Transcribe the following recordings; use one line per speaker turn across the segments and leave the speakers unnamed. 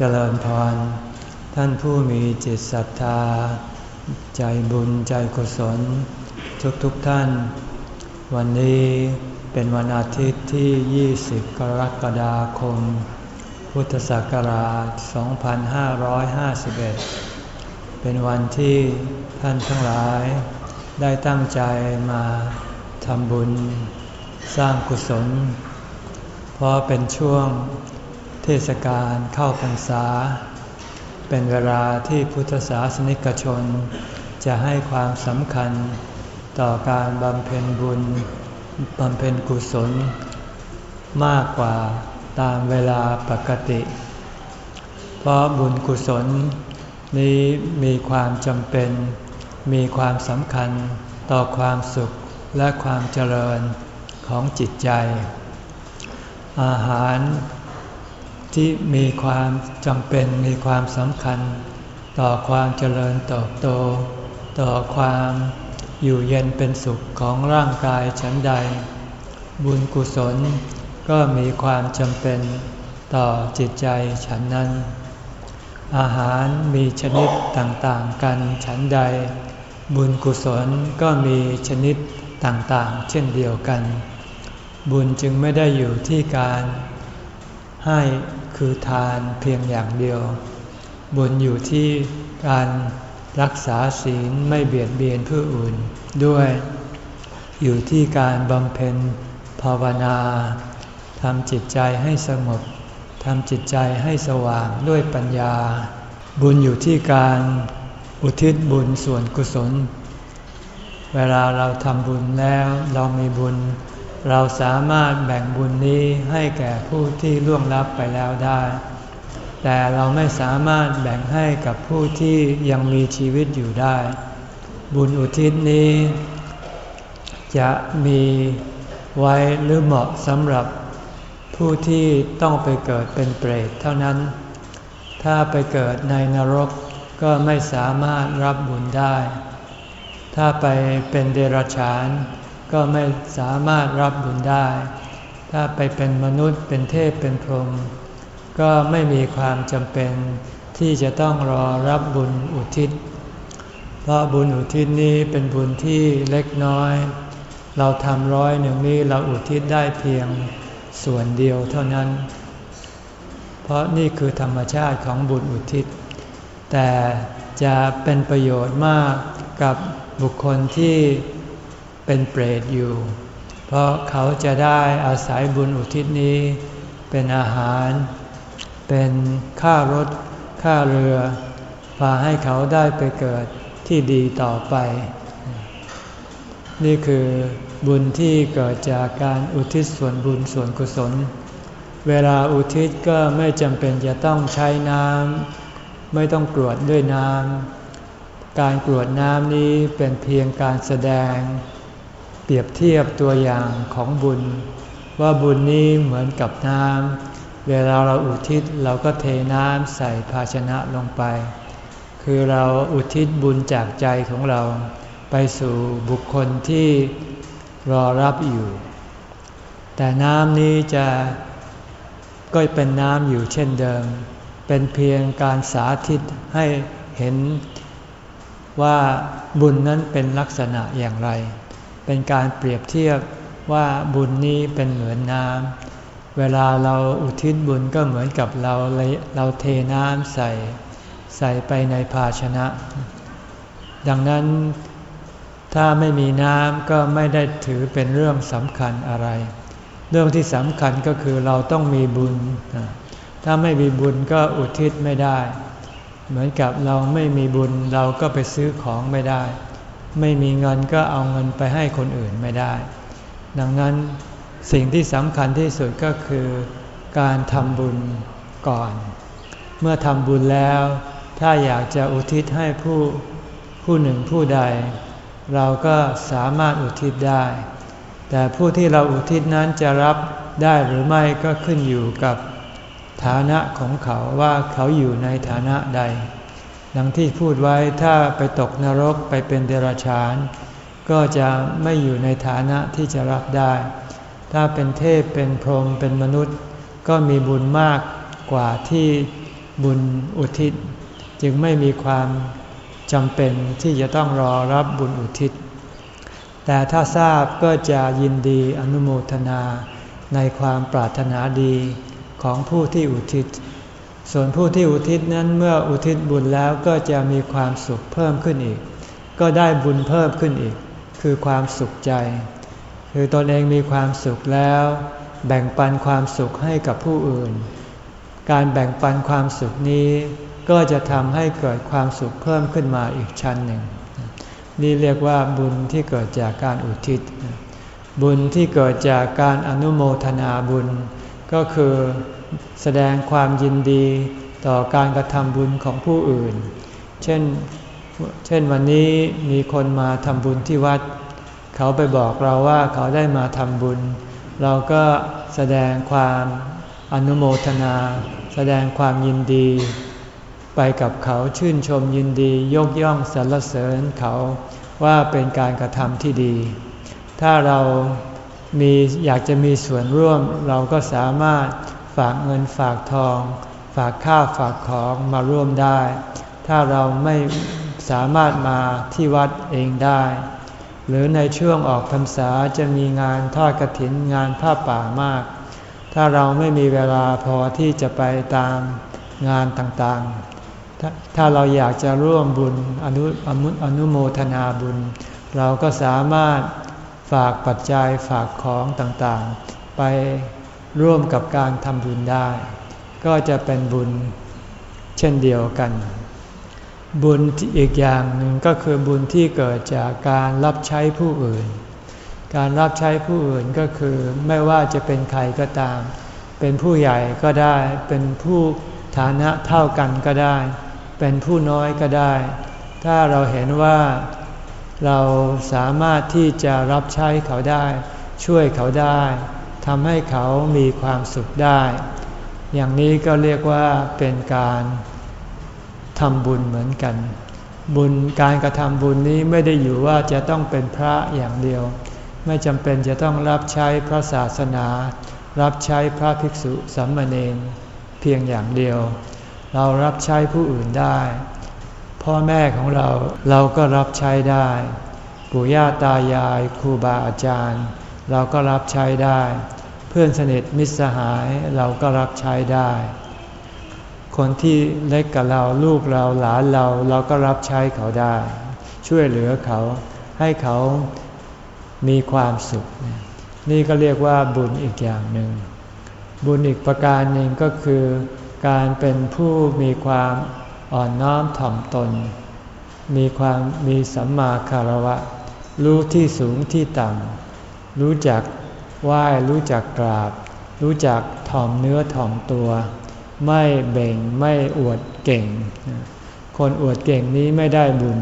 เจริญพร ท่านผู้มีจิตศรัทธา ใจบุญใจกุศล ทุกๆทท่าน วันนี้เป็นวันอาทิตย์ที่ 20 กรกฎาคม พุทธศักราช 2551 เป็นวันที่ท่านทั้งหลาย ได้ตั้งใจมาทำบุญ สร้างกุศล เพราะเป็นช่วง เทศกาลเข้าพรรษา เป็นเวลาที่พุทธศาสนิกชน จะให้ความสำคัญต่อการบำเพ็ญบุญบำเพ็ญกุศล มากกว่าตามเวลาปกติ เพราะบุญกุศล นี้มีความจำเป็น มีความสำคัญต่อความสุขและความเจริญของจิตใจ อาหาร ที่มีความจำเป็นมีความสำคัญ ต่อความเจริญเติบโต ต่อความอยู่เย็นเป็นสุขของร่างกายฉันใด บุญกุศลก็มีความจำเป็นต่อจิตใจฉันนั้น อาหารมีชนิดต่างๆกันฉันใด บุญกุศลก็มีชนิดต่างๆ เช่นเดียวกัน บุญจึงไม่ได้อยู่ที่การให้ คือทานเพียงอย่างเดียว บุญอยู่ที่การรักษาศีลไม่เบียดเบียนผู้อื่นด้วย อยู่ที่การบำเพ็ญภาวนาทำจิตใจให้สงบทำจิตใจให้สว่างด้วยปัญญา บุญอยู่ที่การอุทิศบุญส่วนกุศล เวลาเราทำบุญแล้วเรามีบุญ เราสามารถแบ่งบุญนี้ให้แก่ผู้ที่ล่วงลับไปแล้วได้ แต่เราไม่สามารถแบ่งให้กับผู้ที่ยังมีชีวิตอยู่ได้ บุญอุทิศนี้ จะมีไว้หรือเหมาะสำหรับผู้ที่ต้องไปเกิดเป็นเปรตเท่านั้น ถ้าไปเกิดในนรกก็ไม่สามารถรับบุญได้ ถ้าไปเป็นเดรัจฉาน ก็ไม่สามารถรับบุญได้ ถ้าไปเป็นมนุษย์เป็นเทพเป็นพรหมก็ไม่มีความจำเป็นที่จะต้องรอรับบุญอุทิศ เพราะบุญอุทิศนี้เป็นบุญที่เล็กน้อย เราทำร้อยหนึ่งนี้เราอุทิศได้เพียงส่วนเดียวเท่านั้น เพราะนี่คือธรรมชาติของบุญอุทิศ แต่จะเป็นประโยชน์มากกับบุคคลที่ เป็นเปรตอยู่ เพราะเขาจะได้อาศัยบุญอุทิศนี้ เป็นอาหาร เป็นค่ารถ ค่าเรือพาให้เขาได้ไปเกิดที่ดีต่อไป นี่คือบุญที่เกิดจากการอุทิศส่วนบุญส่วนกุศล เวลาอุทิศก็ไม่จำเป็นจะต้องใช้น้ำไม่ต้องกรวดด้วยน้ำการกรวดน้ำนี้เป็นเพียงการแสดง เปรียบเทียบตัวอย่างของบุญ ว่าบุญนี้เหมือนกับน้ำเวลาเราอุทิศเราก็เทน้ำใส่ภาชนะลงไป คือเราอุทิศบุญจากใจของเรา ไปสู่บุคคลที่รอรับอยู่ แต่น้ำนี้จะก็เป็นน้ำอยู่เช่นเดิม เป็นเพียงการสาธิตให้เห็นว่าบุญนั้นเป็นลักษณะอย่างไร เป็นการเปรียบเทียบว่าบุญนี้เป็นเหมือนน้ำ เวลาเราอุทิศบุญก็เหมือนกับเราเราเทน้ำใส่ ใส่ไปในภาชนะ ดังนั้นถ้าไม่มีน้ำก็ไม่ได้ถือเป็นเรื่องสำคัญอะไร เรื่องที่สำคัญก็คือเราต้องมีบุญ ถ้าไม่มีบุญก็อุทิศไม่ได้ เหมือนกับเราไม่มีบุญเราก็ไปซื้อของไม่ได้ ไม่มีเงินก็เอาเงินไปให้คนอื่นไม่ได้ ดังนั้นสิ่งที่สำคัญที่สุดก็คือการทำบุญก่อน เมื่อทำบุญแล้ว ถ้าอยากจะอุทิศให้ผู้ผู้หนึ่งผู้ใด เราก็สามารถอุทิศได้ แต่ผู้ที่เราอุทิศนั้นจะรับได้หรือไม่ก็ขึ้นอยู่กับฐานะของเขาว่าเขาอยู่ในฐานะใด ดังที่พูดไว้ถ้าไปตกนรกไปเป็นเดรัจฉาน ก็จะไม่อยู่ในฐานะที่จะรับได้ ถ้าเป็นเทพเป็นพรหมเป็นมนุษย์ ก็มีบุญมากกว่าที่บุญอุทิศ จึงไม่มีความจำเป็นที่จะต้องรอรับบุญอุทิศ แต่ถ้าทราบก็จะยินดีอนุโมทนาในความปรารถนาดีของผู้ที่อุทิศ ส่วนผู้ที่อุทิศนั้นเมื่ออุทิศบุญแล้วก็จะมีความสุขเพิ่มขึ้นอีก ก็ได้บุญเพิ่มขึ้นอีก คือความสุขใจ คือตนเองมีความสุขแล้ว แบ่งปันความสุขให้กับผู้อื่น การแบ่งปันความสุขนี้ ก็จะทำให้เกิดความสุขเพิ่มขึ้นมาอีกชั้นหนึ่ง นี่เรียกว่าบุญที่เกิดจากการอุทิศ บุญที่เกิดจากการอนุโมทนาบุญ ก็คือแสดงความยินดีต่อการกระทำบุญของผู้อื่น เช่น เช่นวันนี้มีคนมาทำบุญที่วัด เขาไปบอกเราว่าเขาได้มาทำบุญ เราก็แสดงความอนุโมทนา แสดงความยินดี ไปกับเขาชื่นชมยินดี ยกย่องสรรเสริญเขาว่าเป็นการกระทำที่ดี ถ้าเรา มีอยากจะมีส่วนร่วมเราก็สามารถฝากเงินฝากทอง ฝากข้าวฝากของมาร่วมได้ ถ้าเราไม่สามารถมาที่วัดเองได้ หรือในช่วงออกพรรษาจะมีงานทอดกระถินงานผ้าป่ามาก ถ้าเราไม่มีเวลาพอที่จะไปตามงานต่างๆถ้าถ้าเราอยากจะร่วมบุญอนุอนุโมทนาบุญ เราก็สามารถ ฝากปัจจัยฝากของต่างๆ ไปร่วมกับการทำบุญได้ ก็จะเป็นบุญเช่นเดียวกัน บุญอีกอย่างหนึ่งก็คือบุญที่เกิดจากการรับใช้ผู้อื่น การรับใช้ผู้อื่นก็คือไม่ว่าจะเป็นใครก็ตาม เป็นผู้ใหญ่ก็ได้ เป็นผู้ฐานะเท่ากันก็ได้ เป็นผู้น้อยก็ได้ ถ้าเราเห็นว่า เราสามารถที่จะรับใช้เขาได้ ช่วยเขาได้ทำให้เขามีความสุขได้ อย่างนี้ก็เรียกว่าเป็นการทำบุญเหมือนกัน บุญการกระทำบุญนี้ไม่ได้อยู่ว่าจะต้องเป็นพระอย่างเดียว ไม่จำเป็นจะต้องรับใช้พระศาสนา รับใช้พระภิกษุสัมมาเนนเพียงอย่างเดียว เรารับใช้ผู้อื่นได้ พ่อแม่ของเราเราก็รับใช้ได้ ปู่ย่าตายายครูบาอาจารย์ เราก็รับใช้ได้ เพื่อนสนิทมิตรสหายเราก็รับใช้ได้ คนที่เล็กกับเราลูกเราหลานเราเราก็รับใช้เขาได้ ช่วยเหลือเขาให้เขามีความสุข นี่ก็เรียกว่าบุญอีกอย่างหนึ่ง บุญอีกประการหนึ่งก็คือการเป็นผู้มีความ อ่อนน้อมถ่อมตน มีความมีสัมมาคารวะ รู้ที่สูงที่ต่ำ รู้จักไหว้รู้จักกราบ รู้จักถ่อมเนื้อถ่อมตัว ไม่เบ่งไม่อวดเก่ง คนอวดเก่งนี้ไม่ได้บุญ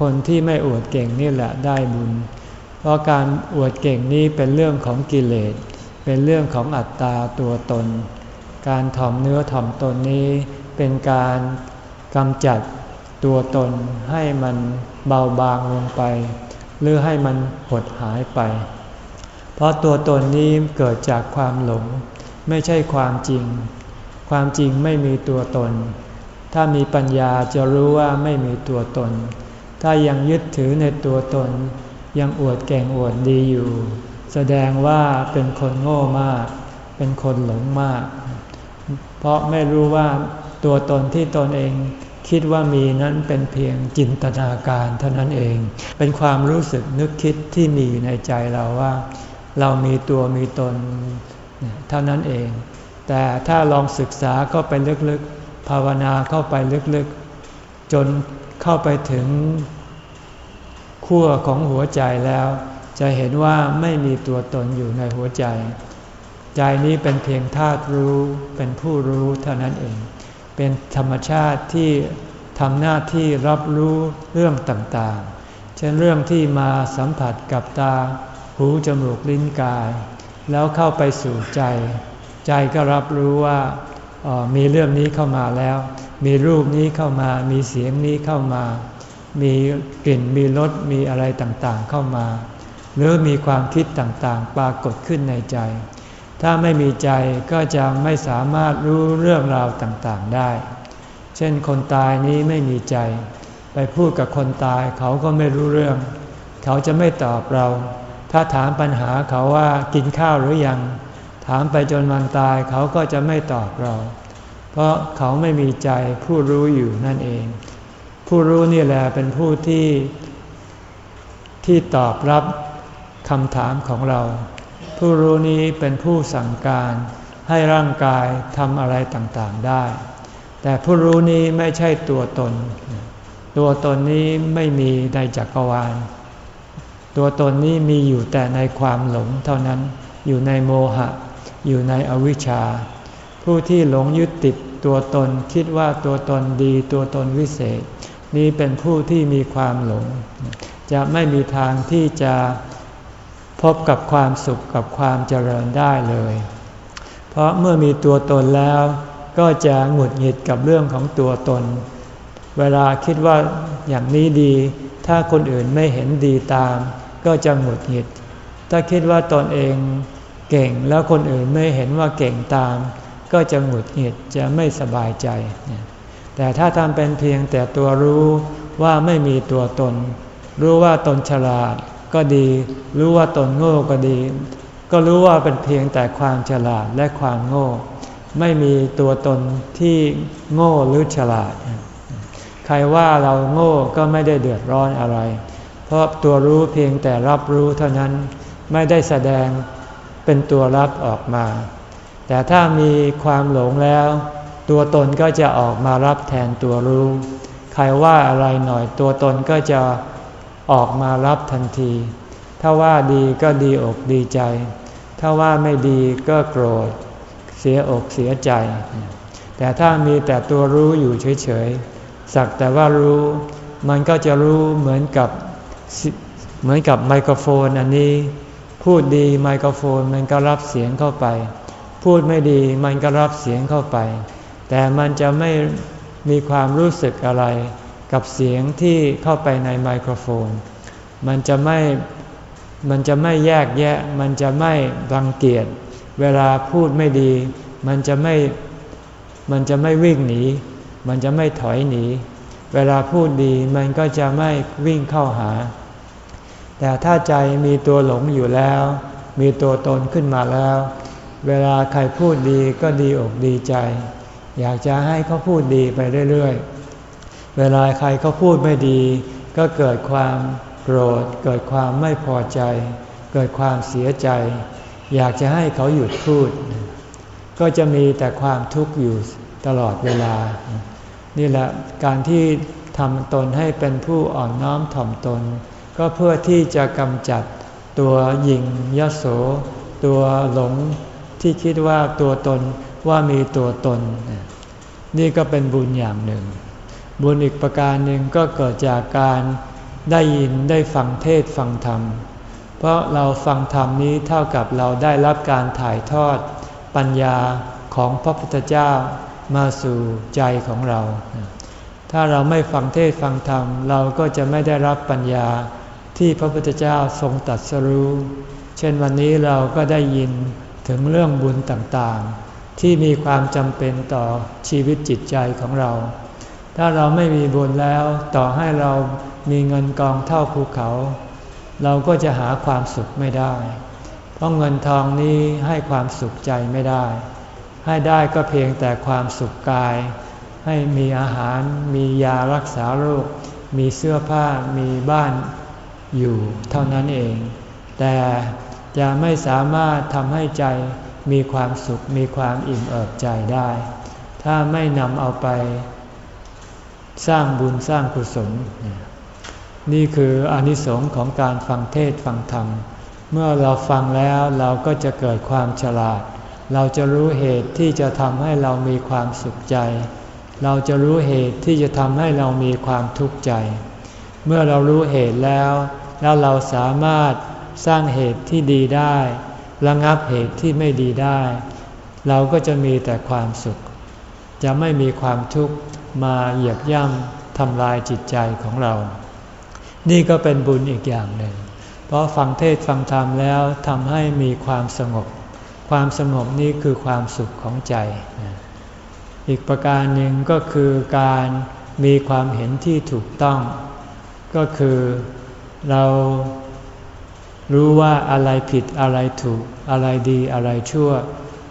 คนที่ไม่อวดเก่งนี่แหละได้บุญ เพราะการอวดเก่งนี้เป็นเรื่องของกิเลส เป็นเรื่องของอัตตาตัวตน การถ่อมเนื้อถ่อมตนนี้เป็นการ กำจัดตัวตนให้มันเบาบางลงไป หรือให้มันหดหายไป เพราะตัวตนนี้เกิดจากความหลง ไม่ใช่ความจริง ความจริงไม่มีตัวตน ถ้ามีปัญญาจะรู้ว่าไม่มีตัวตน ถ้ายังยึดถือในตัวตน ยังอวดเก่งอวดดีอยู่ แสดงว่าเป็นคนโง่มาก เป็นคนหลงมาก เพราะไม่รู้ว่าตัวตนที่ตนเอง คิดว่ามีนั้นเป็นเพียงจินตนาการเท่านั้นเอง เป็นความรู้สึกนึกคิดที่มีอยู่ในใจเราว่า เรามีตัวมีตนเท่านั้นเอง แต่ถ้าลองศึกษาก็ไปลึกๆ ภาวนาเข้าไปลึกๆ จนเข้าไปถึงขั้วของหัวใจแล้ว จะเห็นว่าไม่มีตัวตนอยู่ในหัวใจ ใจนี้เป็นเพียงธาตุรู้เป็นผู้รู้เท่านั้นเอง เป็นธรรมชาติที่ทำหน้าที่รับรู้เรื่องต่างๆ เช่นเรื่องที่มาสัมผัสกับตา หูจมูกลิ้นกาย แล้วเข้าไปสู่ใจ ใจก็รับรู้ว่ามีเรื่องนี้เข้ามาแล้ว มีรูปนี้เข้ามา มีเสียงนี้เข้ามา มีกลิ่น มีรส มีอะไรต่างๆเข้ามา หรือมีความคิดต่างๆ ปรากฏขึ้นในใจ ถ้าไม่มีใจก็จะไม่สามารถรู้เรื่องราวต่างๆได้ เช่นคนตายนี้ไม่มีใจ ไปพูดกับคนตายเขาก็ไม่รู้เรื่อง เขาจะไม่ตอบเรา ถ้าถามปัญหาเขาว่ากินข้าวหรือยัง ถามไปจนวันตายเขาก็จะไม่ตอบเรา เพราะเขาไม่มีใจผู้รู้อยู่นั่นเอง ผู้รู้นี่แหละเป็นผู้ที่ที่ตอบรับคำถามของเรา ผู้รู้นี้เป็นผู้สั่งการให้ร่างกายทำอะไรต่างๆได้ แต่ผู้รู้นี้ไม่ใช่ตัวตน ตัวตนนี้ไม่มีในจักรวาล ตัวตนนี้มีอยู่แต่ในความหลงเท่านั้น อยู่ในโมหะ อยู่ในอวิชชา ผู้ที่หลงยึดติดตัวตนคิดว่าตัวตนดีตัวตนวิเศษ นี้เป็นผู้ที่มีความหลง จะไม่มีทางที่จะ พบกับความสุขกับความเจริญได้เลย เพราะเมื่อมีตัวตนแล้วก็จะหงุดหงิดกับเรื่องของตัวตน เวลาคิดว่าอย่างนี้ดี ถ้าคนอื่นไม่เห็นดีตาม ก็จะหงุดหงิด ถ้าคิดว่าตนเองเก่งแล้วคนอื่นไม่เห็นว่าเก่งตาม ก็จะหงุดหงิดจะไม่สบายใจ แต่ถ้าทำเป็นเพียงแต่ตัวรู้ว่าไม่มีตัวตน รู้ว่าตนฉลาด ก็ดี รู้ว่าตนโง่ก็ดี ก็รู้ว่าเป็นเพียงแต่ความฉลาดและความโง่ ไม่มีตัวตนที่โง่หรือฉลาด ใครว่าเราโง่ก็ไม่ได้เดือดร้อนอะไร เพราะตัวรู้เพียงแต่รับรู้เท่านั้นไม่ได้แสดงเป็นตัวรับออกมา แต่ถ้ามีความหลงแล้ว ตัวตนก็จะออกมารับแทนตัวรู้ ใครว่าอะไรหน่อยตัวตนก็จะ ออกมารับทันที ถ้าว่าดีก็ดีอกดีใจ ถ้าว่าไม่ดีก็โกรธ เสียอกเสียใจ แต่ถ้ามีแต่ตัวรู้อยู่เฉยๆ สักแต่ว่ารู้ มันก็จะรู้เหมือนกับเหมือนกับไมโครโฟนอันนี้ พูดดีไมโครโฟนมันก็รับเสียงเข้าไป พูดไม่ดีมันก็รับเสียงเข้าไป แต่มันจะไม่มีความรู้สึกอะไร กับเสียงที่เข้าไปในไมโครโฟน มันจะไม่มันจะไม่แยกแยะ มันจะไม่รังเกียจเวลาพูดไม่ดี มันจะไม่มันจะไม่วิ่งหนี มันจะไม่ถอยหนี เวลาพูดดีมันก็จะไม่วิ่งเข้าหา แต่ถ้าใจมีตัวหลงอยู่แล้ว มีตัวตนขึ้นมาแล้ว เวลาใครพูดดีก็ดีอกดีใจ อยากจะให้เขาพูดดีไปเรื่อยๆ เวลาใครเขาพูดไม่ดี ก็เกิดความโกรธ เกิดความไม่พอใจ เกิดความเสียใจ อยากจะให้เขาหยุดพูด ก็จะมีแต่ความทุกข์อยู่ตลอดเวลา นี่แหละการที่ทำตนให้เป็นผู้อ่อนน้อมถ่อมตน ก็เพื่อที่จะกำจัดตัวหยิงยโส ตัวหลงที่คิดว่าตัวตนว่ามีตัวตน นี่ก็เป็นบุญอย่างหนึ่ง บุญอีกประการหนึ่งก็เกิดจากการได้ยินได้ฟังเทศฟังธรรม เพราะเราฟังธรรมนี้เท่ากับเราได้รับการถ่ายทอด ปัญญาของพระพุทธเจ้ามาสู่ใจของเรา ถ้าเราไม่ฟังเทศฟังธรรม เราก็จะไม่ได้รับปัญญาที่พระพุทธเจ้าทรงตัดสรู้ เช่นวันนี้เราก็ได้ยินถึงเรื่องบุญต่างๆ ที่มีความจำเป็นต่อชีวิตจิตใจของเรา ถ้าเราไม่มีบุญแล้วต่อให้เรามีเงินกองเท่าภูเขา เราก็จะหาความสุขไม่ได้ เพราะเงินทองนี้ให้ความสุขใจไม่ได้ ให้ได้ก็เพียงแต่ความสุขกาย ให้มีอาหาร มียารักษาโรค มีเสื้อผ้า มีบ้านอยู่เท่านั้นเอง แต่จะไม่สามารถทำให้ใจมีความสุข มีความอิ่มเอิบใจได้ ถ้าไม่นำเอาไป สร้างบุญสร้างกุศล นี่คืออนิสงค์ของการฟังเทศฟังธรรม เมื่อเราฟังแล้วเราก็จะเกิดความฉลาด เราจะรู้เหตุที่จะทำให้เรามีความสุขใจ เราจะรู้เหตุที่จะทำให้เรามีความทุกข์ใจ เมื่อเรารู้เหตุแล้ว แล้วเราสามารถสร้างเหตุที่ดีได้ ระงับเหตุที่ไม่ดีได้ เราก็จะมีแต่ความสุข จะไม่มีความทุกข์ มาเหยียบย่ำทำลายจิตใจของเรา นี่ก็เป็นบุญอีกอย่างหนึ่ง เพราะฟังเทศฟังธรรมแล้วทำให้มีความสงบ ความสงบนี้คือความสุขของใจ อีกประการหนึ่งก็คือการมีความเห็นที่ถูกต้อง ก็คือเรารู้ว่าอะไรผิดอะไรถูกอะไรดีอะไรชั่ว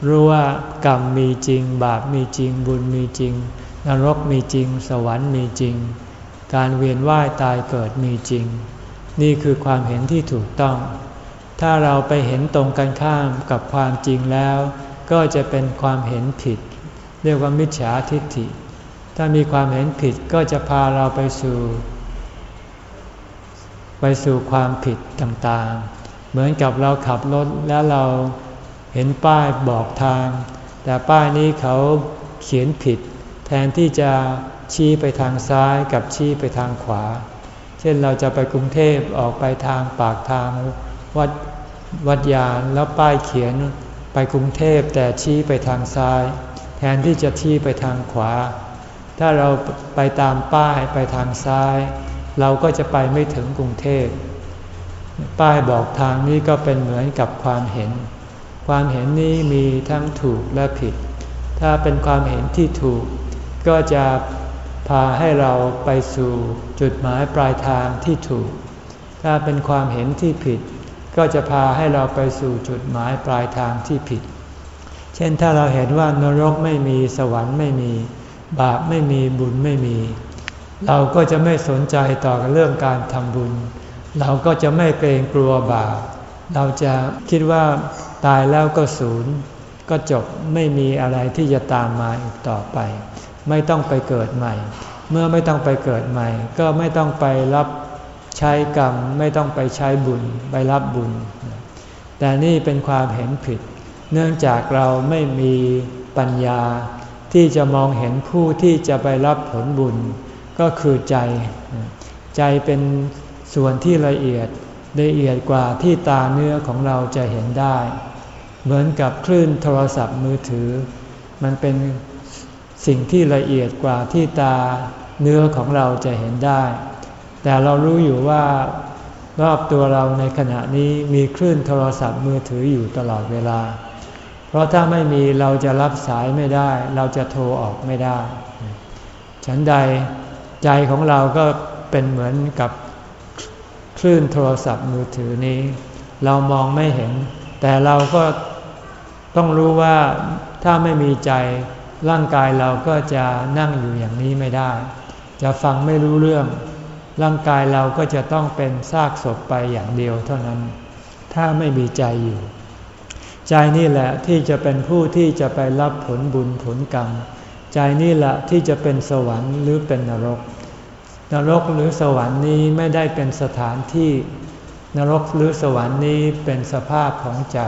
รู้ว่ากรรมมีจริง บาปมีจริงบุญมีจริง นรกมีจริง สวรรค์มีจริง การเวียนว่ายตายเกิดมีจริง นี่คือความเห็นที่ถูกต้อง ถ้าเราไปเห็นตรงกันข้ามกับความจริงแล้ว ก็จะเป็นความเห็นผิด เรียกว่ามิจฉาทิฏฐิ ถ้ามีความเห็นผิดก็จะพาเราไปสู่ ไปสู่ความผิดต่างๆ เหมือนกับเราขับรถแล้วเราเห็นป้ายบอกทาง แต่ป้ายนี้เขาเขียนผิด ทนที่จะชี้ไปทางซ้ายกับชี้ไปทางขวา เช่นเราจะไปกรุงเทพออกไปทางปากทางวัดวัดยานแล้วป้ายเขียนไปกรุงเทพแต่ชี้ไปทางซ้าย แทนที่จะชี้ไปทางขวา ถ้าเราไปตามป้ายไปทางซ้าย เราก็จะไปไม่ถึงกรุงเทพป้ายบอกทางนี้ก็เป็นเหมือนกับความเห็น ความเห็นนี้มีทั้งถูกและผิด ถ้าเป็นความเห็นที่ถูก ก็จะพาให้เราไปสู่จุดหมายปลายทางที่ถูก ถ้าเป็นความเห็นที่ผิด ก็จะพาให้เราไปสู่จุดหมายปลายทางที่ผิด เช่นถ้าเราเห็นว่านรกไม่มีสวรรค์ไม่มี บาปไม่มีบุญไม่มี เราก็จะไม่สนใจต่อเรื่องการทำบุญ เราก็จะไม่เกรงกลัวบาป เราจะคิดว่าตายแล้วก็ศูนย์ก็จบไม่มีอะไรที่จะตามมาอีกต่อไป ไม่ต้องไปเกิดใหม่ เมื่อไม่ต้องไปเกิดใหม่ ก็ไม่ต้องไปรับใช้กรรม ไม่ต้องไปใช้บุญไปรับบุญ แต่นี่เป็นความเห็นผิด เนื่องจากเราไม่มีปัญญา ที่จะมองเห็นผู้ที่จะไปรับผลบุญ ก็คือใจ ใจเป็นส่วนที่ละเอียดละเอียดกว่าที่ตาเนื้อของเราจะเห็นได้ เหมือนกับคลื่นโทรศัพท์มือถือ มันเป็น สิ่งที่ละเอียดกว่าที่ตาเนื้อของเราจะเห็นได้ แต่เรารู้อยู่ว่ารอบตัวเราในขณะนี้มีคลื่นโทรศัพท์มือถืออยู่ตลอดเวลา เพราะถ้าไม่มีเราจะรับสายไม่ได้ เราจะโทรออกไม่ได้ ฉันใดใจของเราก็เป็นเหมือนกับคลื่นโทรศัพท์มือถือนี้ เรามองไม่เห็น แต่เราก็ต้องรู้ว่าถ้าไม่มีใจ ร่างกายเราก็จะนั่งอยู่อย่างนี้ไม่ได้ จะฟังไม่รู้เรื่อง ร่างกายเราก็จะต้องเป็นซากศพไปอย่างเดียวเท่านั้น ถ้าไม่มีใจอยู่ ใจนี่แหละที่จะเป็นผู้ที่จะไปรับผลบุญผลกรรม ใจนี่แหละที่จะเป็นสวรรค์หรือเป็นนรก นรกหรือสวรรค์นี้ไม่ได้เป็นสถานที่ นรกหรือสวรรค์นี้เป็นสภาพของใจ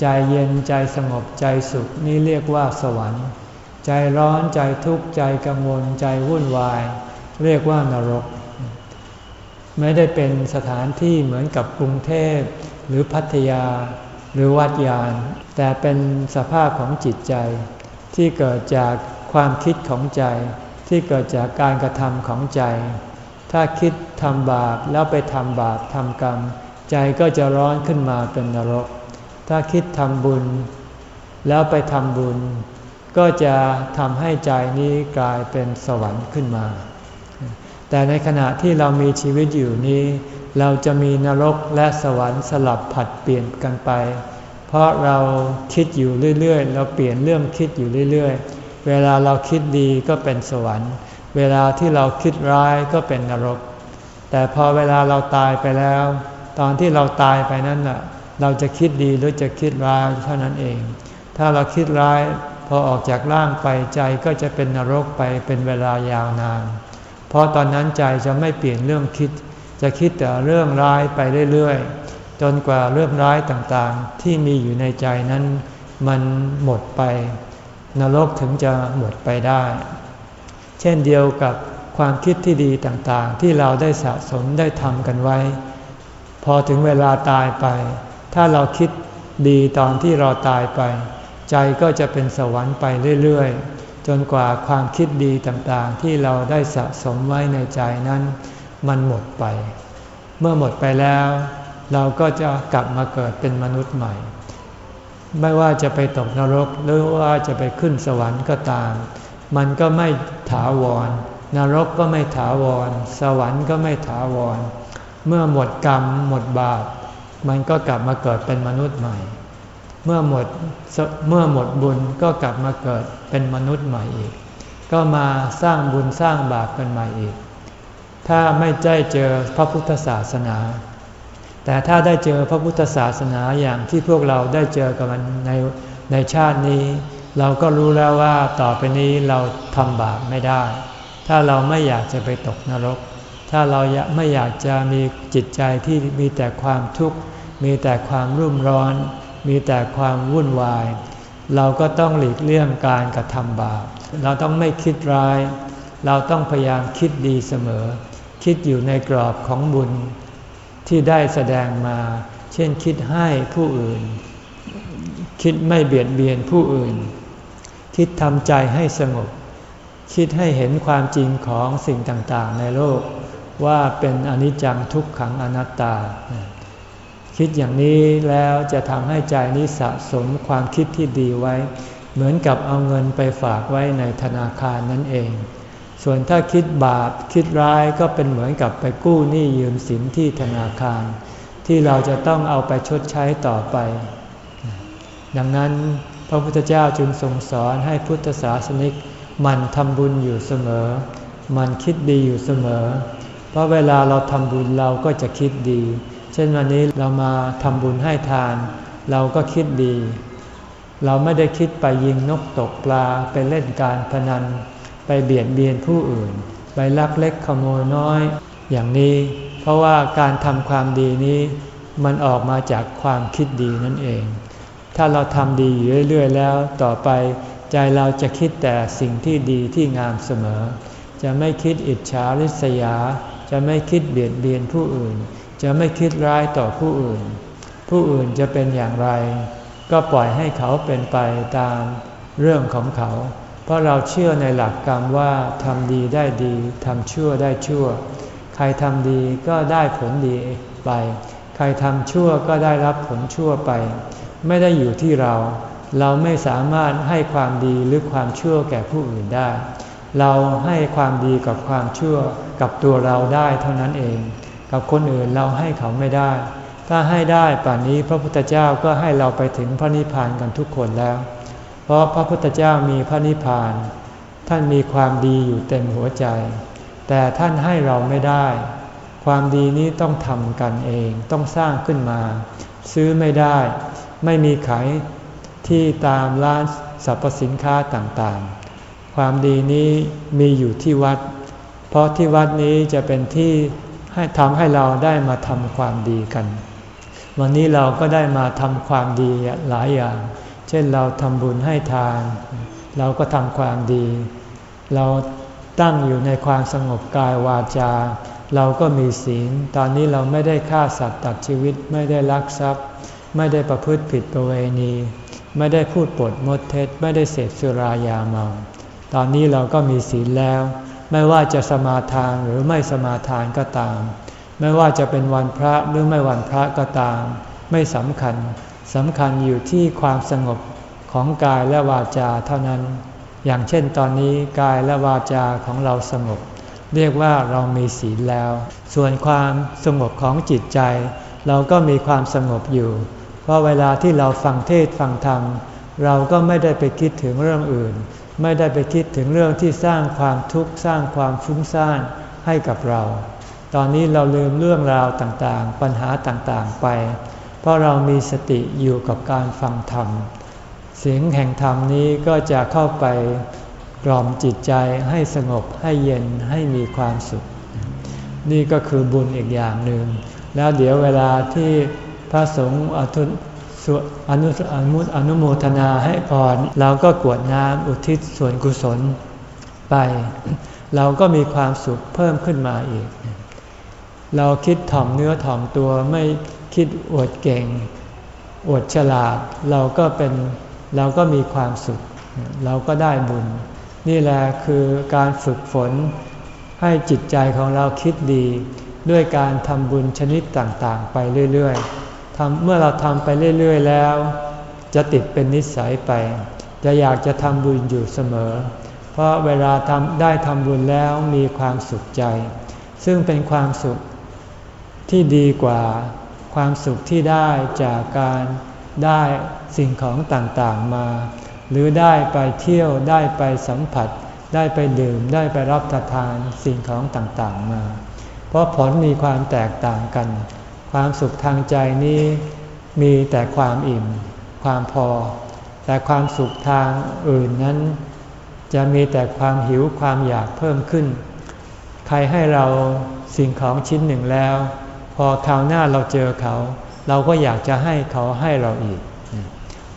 ใจเย็นใจสงบใจสุขนี่เรียกว่าสวรรค์ ใจร้อนใจทุกข์ใจกังวลใจวุ่นวาย เรียกว่านรก ไม่ได้เป็นสถานที่เหมือนกับกรุงเทพหรือพัทยา หรือวัดยาน แต่เป็นสภาพของจิตใจ ที่เกิดจากความคิดของใจ ที่เกิดจากการกระทำของใจ ถ้าคิดทำบาปแล้วไปทำบาปทำกรรม ใจก็จะร้อนขึ้นมาเป็นนรก ถ้าคิดทำบุญ แล้วไปทำบุญ ก็จะทำให้ใจนี้กลายเป็นสวรรค์ขึ้นมา แต่ในขณะที่เรามีชีวิตอยู่นี้ เราจะมีนรกและสวรรค์สลับผัดเปลี่ยนกันไป เพราะเราคิดอยู่เรื่อยๆ เราเปลี่ยนเรื่องคิดอยู่เรื่อยๆ เวลาเราคิดดีก็เป็นสวรรค์ เวลาที่เราคิดร้ายก็เป็นนรก แต่พอเวลาเราตายไปแล้ว ตอนที่เราตายไปนั้นน่ะ เราจะคิดดีหรือจะคิดร้ายเท่านั้นเอง ถ้าเราคิดร้ายพอออกจากร่างไปใจก็จะเป็นนรกไปเป็นเวลายาวนาน เพราะตอนนั้นใจจะไม่เปลี่ยนเรื่องคิด จะคิดแต่เรื่องร้ายไปเรื่อยๆ จนกว่าเรื่องร้ายต่างๆ ที่มีอยู่ในใจนั้น มันหมดไป นรกถึงจะหมดไปได้ เช่นเดียวกับความคิดที่ดีต่างๆ ที่เราได้สะสมได้ทำกันไว้ พอถึงเวลาตายไป ถ้าเราคิดดีตอนที่เราตายไป ใจก็จะเป็นสวรรค์ไปเรื่อยๆ จนกว่าความคิดดีต่างๆ ที่เราได้สะสมไว้ในใจนั้น มันหมดไป เมื่อหมดไปแล้ว เราก็จะกลับมาเกิดเป็นมนุษย์ใหม่ ไม่ว่าจะไปตกนรกหรือว่าจะไปขึ้นสวรรค์ก็ตาม มันก็ไม่ถาวร นรกก็ไม่ถาวร สวรรค์ก็ไม่ถาวร เมื่อหมดกรรมหมดบาป มันก็กลับมาเกิดเป็นมนุษย์ใหม่ เมื่อหมดเมื่อหมดบุญก็กลับมาเกิดเป็นมนุษย์ใหม่อีก ก็มาสร้างบุญสร้างบาปกันใหม่อีก ถ้าไม่ได้เจอพระพุทธศาสนา แต่ถ้าได้เจอพระพุทธศาสนาอย่างที่พวกเราได้เจอกับมันในในชาตินี้ เราก็รู้แล้วว่าต่อไปนี้เราทำบาปไม่ได้ ถ้าเราไม่อยากจะไปตกนรก ถ้าเราไม่อยากจะมีจิตใจที่มีแต่ความทุกข์ มีแต่ความรุ่มร้อน มีแต่ความวุ่นวาย เราก็ต้องหลีกเลี่ยงการกระทำบาป เราต้องไม่คิดร้าย เราต้องพยายามคิดดีเสมอ คิดอยู่ในกรอบของบุญที่ได้แสดงมา เช่นคิดให้ผู้อื่น คิดไม่เบียดเบียนผู้อื่น คิดทำใจให้สงบ คิดให้เห็นความจริงของสิ่งต่างๆ ในโลก ว่าเป็นอนิจจังทุกขังอนัตตา คิดอย่างนี้แล้วจะทำให้ใจนี้สะสมความคิดที่ดีไว้ เหมือนกับเอาเงินไปฝากไว้ในธนาคารนั่นเอง ส่วนถ้าคิดบาปคิดร้ายก็เป็นเหมือนกับไปกู้หนี้ยืมสินที่ธนาคาร ที่เราจะต้องเอาไปชดใช้ต่อไป ดังนั้นพระพุทธเจ้าจึงทรงสอนให้พุทธศาสนิกมันทำบุญอยู่เสมอ มันคิดดีอยู่เสมอ เพราะเวลาเราทำบุญเราก็จะคิดดี เช่นวันนี้เรามาทำบุญให้ทาน เราก็คิดดี เราไม่ได้คิดไปยิงนกตกปลาไปเล่นการพนัน ไปเบียดเบียนผู้อื่น ไปลักเล็กขโมยน้อย อย่างนี้ เพราะว่าการทำความดีนี้มันออกมาจากความคิดดีนั่นเอง ถ้าเราทำดีอยู่เรื่อยๆ แล้วต่อไปใจเราจะคิดแต่สิ่งที่ดีที่งามเสมอ จะไม่คิดอิจฉาริษยา จะไม่คิดเบียดเบียนผู้อื่น จะไม่คิดร้ายต่อผู้อื่น ผู้อื่นจะเป็นอย่างไร ก็ปล่อยให้เขาเป็นไปตามเรื่องของเขา เพราะเราเชื่อในหลักกรรมว่าทำดีได้ดีทำชั่วได้ชั่ว ใครทำดีก็ได้ผลดีไป ใครทำชั่วก็ได้รับผลชั่วไป ไม่ได้อยู่ที่เรา เราไม่สามารถให้ความดีหรือความชั่วแก่ผู้อื่นได้ เราให้ความดีกับความชั่วกับตัวเราได้เท่านั้นเอง กับคนอื่นเราให้เขาไม่ได้ ถ้าให้ได้ป่านนี้พระพุทธเจ้าก็ให้เราไปถึงพระนิพพานกันทุกคนแล้ว เพราะพระพุทธเจ้ามีพระนิพพาน ท่านมีความดีอยู่เต็มหัวใจ แต่ท่านให้เราไม่ได้ ความดีนี้ต้องทำกันเองต้องสร้างขึ้นมา ซื้อไม่ได้ ไม่มีขายที่ตามร้านสรรพสินค้าต่างๆ ความดีนี้มีอยู่ที่วัด เพราะที่วัดนี้จะเป็นที่ให้ทำให้เราได้มาทำความดีกัน วันนี้เราก็ได้มาทำความดีหลายอย่าง เช่นเราทำบุญให้ทาน เราก็ทำความดี เราตั้งอยู่ในความสงบกายวาจา เราก็มีศีล ตอนนี้เราไม่ได้ฆ่าสัตว์ตัดชีวิต ไม่ได้ลักทรัพย์ ไม่ได้ประพฤติผิดประเวณี ไม่ได้พูดปดมดเท็จ ไม่ได้เสพสุรายาเมา ตอนนี้เราก็มีศีลแล้ว ไม่ว่าจะสมาทานหรือไม่สมาทานก็ตาม ไม่ว่าจะเป็นวันพระหรือไม่วันพระก็ตาม ไม่สำคัญสำคัญอยู่ที่ความสงบของกายและวาจาเท่านั้น อย่างเช่นตอนนี้กายและวาจาของเราสงบ เรียกว่าเรามีศีลแล้ว ส่วนความสงบของจิตใจ เราก็มีความสงบอยู่ เพราะเวลาที่เราฟังเทศฟังธรรมเราก็ไม่ได้ไปคิดถึงเรื่องอื่น ไม่ได้ไปคิดถึงเรื่องที่สร้างความทุกข์สร้างความฟุ้งซ่านให้กับเรา ตอนนี้เราลืมเรื่องราวต่างๆ ปัญหาต่างๆไป เพราะเรามีสติอยู่กับการฟังธรรม เสียงแห่งธรรมนี้ก็จะเข้าไปกล่อมจิตใจให้สงบให้เย็นให้มีความสุข นี่ก็คือบุญอีกอย่างหนึ่ง แล้วเดี๋ยวเวลาที่พระสงฆ์ สวอนุอนุอนุโมทนาให้พรเราก็กวดน้ำอุทิศส่วนกุศลไป เราก็มีความสุขเพิ่มขึ้นมาอีก เราคิดถ่อมเนื้อถ่อมตัวไม่คิดอวดเก่ง อวดฉลาด เราก็เป็นเราก็มีความสุข เราก็ได้บุญ นี่แหละคือการฝึกฝนให้จิตใจของเราคิดดี ด้วยการทำบุญชนิดต่างๆ ไปเรื่อย ๆ เมื่อเราทำไปเรื่อย ๆ แล้ว จะติดเป็นนิสัยไป จะอยากจะทำบุญอยู่เสมอ เพราะเวลาทำได้ทำบุญแล้วมีความสุขใจ ซึ่งเป็นความสุขที่ดีกว่าความสุขที่ได้จากการได้สิ่งของต่างๆมา หรือได้ไปเที่ยวได้ไปสัมผัส ได้ไปดื่มได้ไปรับประทานสิ่งของต่างๆมา เพราะผลมีความแตกต่างกัน ความสุขทางใจนี้มีแต่ความอิ่ม ความพอ แต่ความสุขทางอื่นนั้น จะมีแต่ความหิวความอยากเพิ่มขึ้น ใครให้เราสิ่งของชิ้นหนึ่งแล้ว พอคราวหน้าเราเจอเขา เราก็อยากจะให้เขาให้เราอีก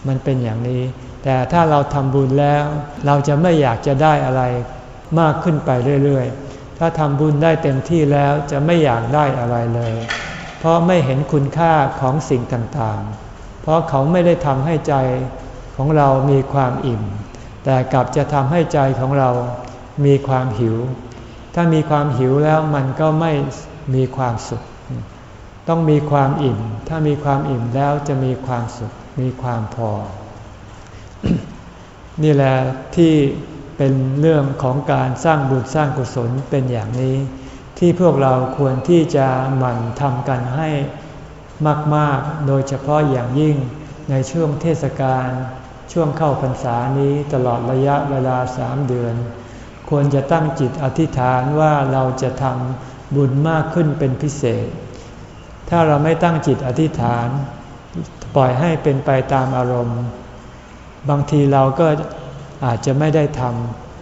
มันเป็นอย่างนี้ แต่ถ้าเราทำบุญแล้ว เราจะไม่อยากจะได้อะไรมากขึ้นไปเรื่อย ๆ ถ้าทำบุญได้เต็มที่แล้วจะไม่อยากได้อะไรเลย เพราะไม่เห็นคุณค่าของสิ่งต่างๆ เพราะเขาไม่ได้ทำให้ใจของเรามีความอิ่ม แต่กลับจะทำให้ใจของเรามีความหิว ถ้ามีความหิวแล้วมันก็ไม่มีความสุข ต้องมีความอิ่ม ถ้ามีความอิ่มแล้วจะมีความสุข มีความพอ นี่แหละที่เป็นเรื่องของการสร้างบุญสร้างกุศลเป็นอย่างนี้ ที่พวกเราควรที่จะหมั่นทำกันให้มาก ๆ โดยเฉพาะอย่างยิ่งในช่วงเทศกาลช่วงเข้าพรรษานี้ตลอดระยะเวลาสามเดือน ควรจะตั้งจิตอธิษฐานว่าเราจะทำบุญมากขึ้นเป็นพิเศษ ถ้าเราไม่ตั้งจิตอธิษฐาน ปล่อยให้เป็นไปตามอารมณ์ บางทีเราก็อาจจะไม่ได้ทำ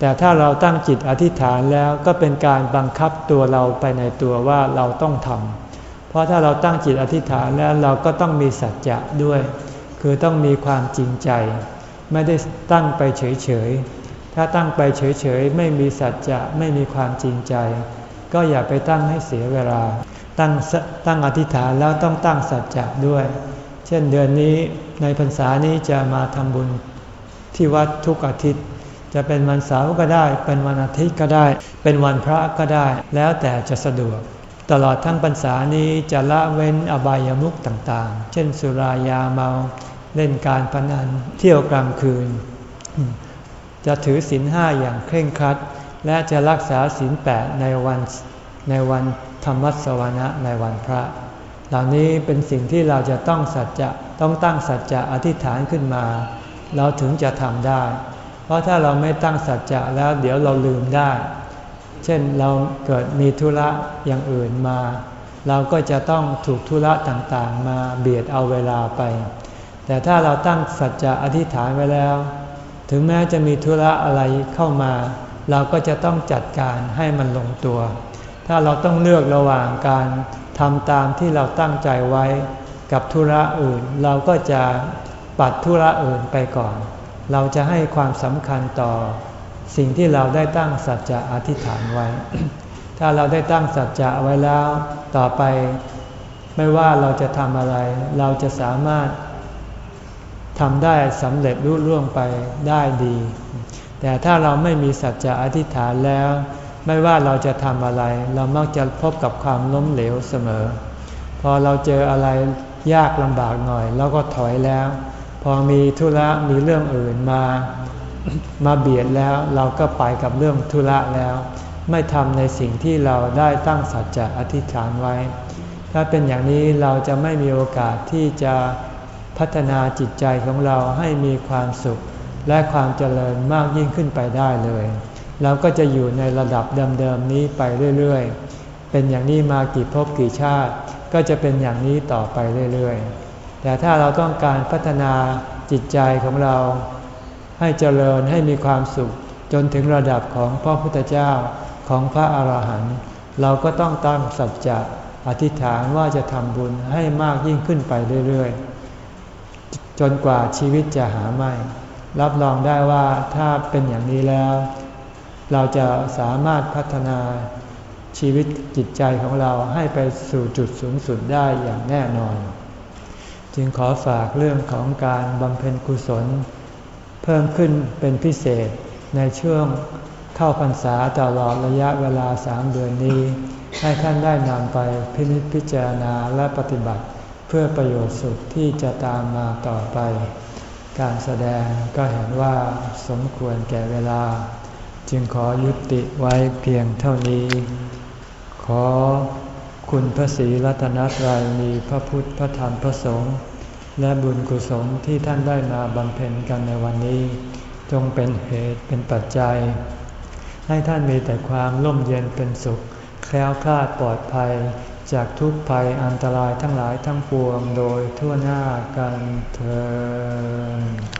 แต่ถ้าเราตั้งจิตอธิษฐานแล้วก็เป็นการบังคับตัวเราไปในตัวว่าเราต้องทำเพราะถ้าเราตั้งจิตอธิษฐานแล้วเราก็ต้องมีสัจจะด้วย คือต้องมีความจริงใจ ไม่ได้ตั้งไปเฉยๆ ถ้าตั้งไปเฉยๆ ไม่มีสัจจะไม่มีความจริงใจ ก็อย่าไปตั้งให้เสียเวลา ตั้งตั้งอธิษฐานแล้วต้องตั้งสัจจะด้วย เช่นเดือนนี้ในพรรษานี้จะมาทำบุญที่วัดทุกอาทิตย์ จะเป็นวันเสาร์ก็ได้ เป็นวันอาทิตย์ก็ได้ เป็นวันพระก็ได้ แล้วแต่จะสะดวก ตลอดทั้งพรรษานี้จะละเว้นอบายามุขต่างๆ เช่นสุรายาเมา เล่นการพนัน เที่ยวกลางคืน จะถือศีลห้าอย่างเคร่งครัด และจะรักษาศีลแปดในวันในวันธรรมสวนะในวันพระ เหล่านี้เป็นสิ่งที่เราจะต้องสัจจะต้องตั้งสัจจะอธิษฐานขึ้นมา เราถึงจะทำได้ ราะถ้าเราไม่ตั้งสัจจะแล้วเดี๋ยวเราลืมได้ เช่นเราเกิดมีธุระอย่างอื่นมา เราก็จะต้องถูกธุระต่างๆ มาเบียดเอาเวลาไป แต่ถ้าเราตั้งสัจจะอธิษฐานไว้แล้ว ถึงแม้จะมีธุระอะไรเข้ามา เราก็จะต้องจัดการให้มันลงตัว ถ้าเราต้องเลือกระหว่างการทำตามที่เราตั้งใจไว้กับธุระอื่น เราก็จะปัดธุระอื่นไปก่อน เราจะให้ความสำคัญต่อสิ่งที่เราได้ตั้งสัจจะอธิษฐานไว้ ถ้าเราได้ตั้งสัจจะไว้แล้วต่อไป ไม่ว่าเราจะทำอะไร เราจะสามารถทำได้สำเร็จรุ่ร่วงไปได้ดี แต่ถ้าเราไม่มีสัจจะอธิษฐานแล้ว ไม่ว่าเราจะทำอะไร เรามักจะพบกับความล้มเหลวเสมอ พอเราเจออะไรยากลำบากหน่อย เราก็ถอยแล้ว พอมีธุระมีเรื่องอื่นมามาเบียดแล้วเราก็ไปกับเรื่องธุระแล้ว ไม่ทำในสิ่งที่เราได้ตั้งสัจจะอธิษฐานไว้ ถ้าเป็นอย่างนี้เราจะไม่มีโอกาสที่จะพัฒนาจิตใจของเราให้มีความสุข และความเจริญมากยิ่งขึ้นไปได้เลย เราก็จะอยู่ในระดับเดิมๆนี้ไปเรื่อยๆ เป็นอย่างนี้มากี่ภพกี่ชาติ ก็จะเป็นอย่างนี้ต่อไปเรื่อยๆ แต่ถ้าเราต้องการพัฒนาจิตใจของเรา ให้เจริญให้มีความสุข จนถึงระดับของพระพุทธเจ้าของพระอาหารหันต์เราก็ต้องตั้งสัจจะอธิษฐานว่าจะทำบุญให้มากยิ่งขึ้นไปเรื่อยๆ จนกว่าชีวิตจะหาไม่ รับรองได้ว่าถ้าเป็นอย่างนี้แล้ว เราจะสามารถพัฒนาชีวิตจิตใจของเราให้ไปสู่จุดสูงสุดได้อย่างแน่นอน จึงขอฝากเรื่องของการบำเพ็ญกุศล เพิ่มขึ้นเป็นพิเศษในช่วงเข้าพรรษาตลอดระยะเวลาสามเดือนนี้ ให้ท่านได้นำไปพินิจพิจารณาและปฏิบัติ เพื่อประโยชน์สุขที่จะตามมาต่อไป การแสดงก็เห็นว่าสมควรแก่เวลา จึงขอยุติไว้เพียงเท่านี้ ขอ คุณพระศรีรัตนตรัยมีพระพุทธพระธรรมพระสงฆ์และบุญกุศลที่ท่านได้มาบำเพ็ญกันในวันนี้ จงเป็นเหตุเป็นปัจจัย ให้ท่านมีแต่ความร่มเย็นเป็นสุข แคล้วคลาดปลอดภัย จากทุกภัยอันตรายทั้งหลายทั้งปวงโดยทั่วหน้ากันเธอ